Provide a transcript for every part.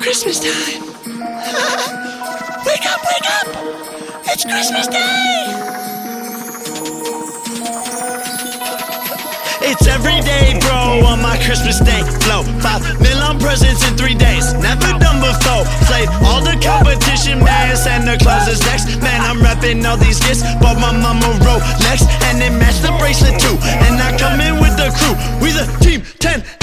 Christmas time. wake up, wake up! It's Christmas Day! It's every day, bro, on my Christmas day flow. Five million presents in three days, never done before. Played all the competition, man. Santa Claus is next, man. I'm rapping all these gifts, bought my mama Rolex, and it matched the bracelet too. And I come in with the crew, we the team 10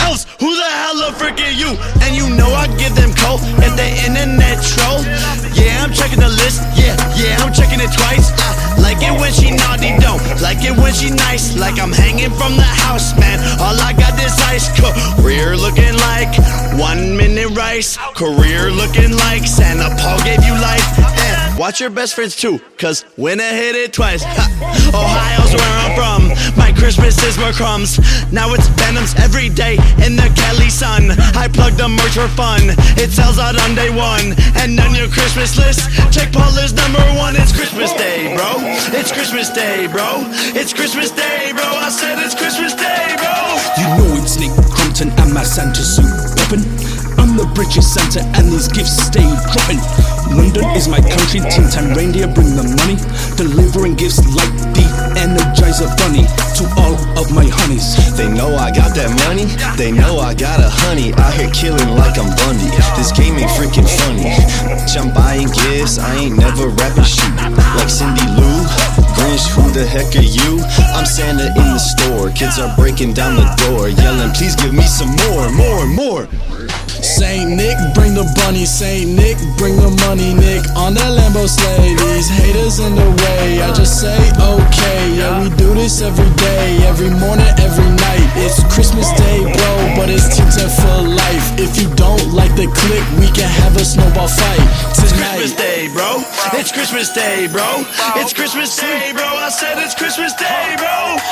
you? And you know I give them cold if they internet troll. Yeah, I'm checking the list, yeah, yeah, I'm checking it twice. I like it when she naughty, don't like it when she nice, like I'm hanging from the house man. All I got is ice. Career looking like one minute rice. Career looking like Santa Paul gave you life. Watch your best friends too, cause when I hit it twice. Ha. Ohio's where I'm from. My Christmas is more crumbs. Now it's Venice every day in the Cali sun. I plug the merch for fun. It sells out on day one. And on your Christmas list, Jake Paul is number one. It's Christmas Day, bro. It's Christmas Day, bro. It's Christmas Day, bro. I said it's Christmas Day, bro. You know it's Nick Crompton and my Santa suit poppin'. I'm the British Santa and these gifts stay dropping. London is my country, Team 10 reindeer bring the money. Delivering gifts like the Energizer Bunny to all of my honeys. They know I got that money, they know I got a honey. Out here killing like I'm Bundy. This game ain't freaking funny. I'm buying gifts, I ain't never rapping shit. Like Cindy Lou, Grinch, who the heck are you? I'm Santa in the store, kids are breaking down the door, yelling, please give me some more, more, more. Saint Nick, bring the bunny. Saint Nick, bring the money. Nick on that Lambo sleigh. These haters in the way. I just say okay. Yeah, we do this every day, every morning, every night. It's Christmas Day, bro, but it's Team 10 for life. If you don't like the click, we can have a snowball fight tonight. It's Christmas Day, bro. It's Christmas Day, bro. It's Christmas Day, bro. I said it's Christmas Day.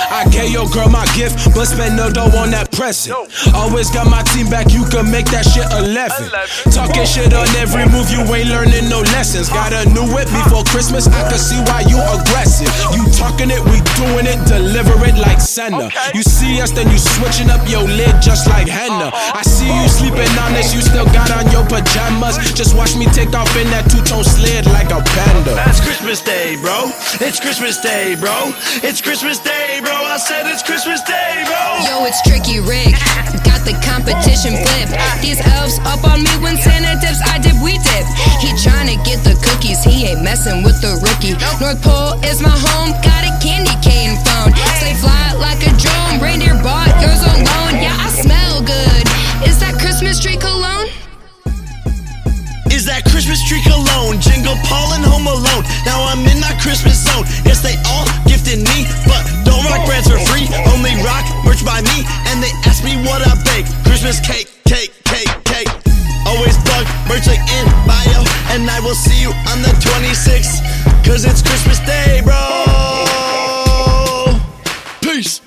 I gave your girl my gift, but spend no dough on that present. Always got my team back, you can make that shit 11. Talking shit on every move, you ain't learning no lessons. Got a new whip before Christmas, I can see why you aggressive. You talking it, we doing it, deliver it like Senna. You see us, then you switching up your lid just like henna. Uh-huh. I see you sleeping on this, you still got on your pajamas. Just watch me take off in that two tone slid like a panda. That's Christmas Day, bro. It's Christmas Day, bro. It's Christmas Day, bro. I said it's Christmas Day, bro. Yo, it's Tricky Rick. Got the competition flip. These elves up on me when Santa dips, I dip, we dip. He tryna get the cookies, he ain't messing with the rookie. North Pole is my home, got a candy cane phone. Stay fly like a drone, reindeer bought yours alone. Yeah, I smell good. Is that Christmas tree cologne? Is that Christmas tree cologne? Jingle Paul and Home Alone. Now I'm in my Christmas zone. Yes, they all gifted me, by me, and they ask me what I bake. Christmas cake, cake, cake, cake. Always plug merch like in bio, and I will see you on the 26th. Cause it's Christmas Day, bro. Peace.